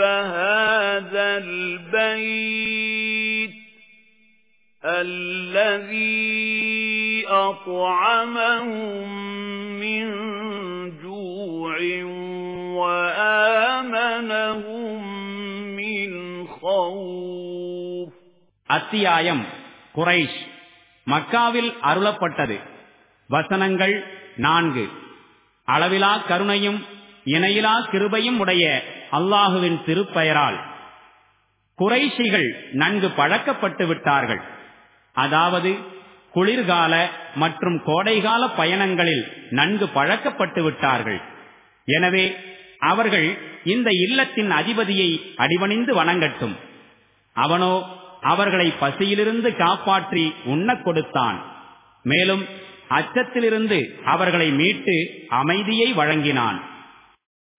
هذا البيت الذي أطعمهم من جوع وآمنهم من خوف அத்தியாயம் குரைஷ் மக்காவில் அருளப்பட்டது வசனங்கள் நான்கு அளவிலா கருணையும் இணையிலா கிருபையும் உடைய அல்லாஹுவின் திருப்பெயரால் குறைஷிகள் நன்கு பழக்கப்பட்டு விட்டார்கள். அதாவது குளிர்கால மற்றும் கோடைகால பயணங்களில் நன்கு பழக்கப்பட்டு விட்டார்கள். எனவே அவர்கள் இந்த இல்லத்தின் அதிபதியை அடிவணிந்து வணங்கட்டும். அவனோ அவர்களை பசியிலிருந்து காப்பாற்றி உண்ணக் கொடுத்தான். மேலும் அச்சத்திலிருந்து அவர்களை மீட்டு அமைதியை வழங்கினான்.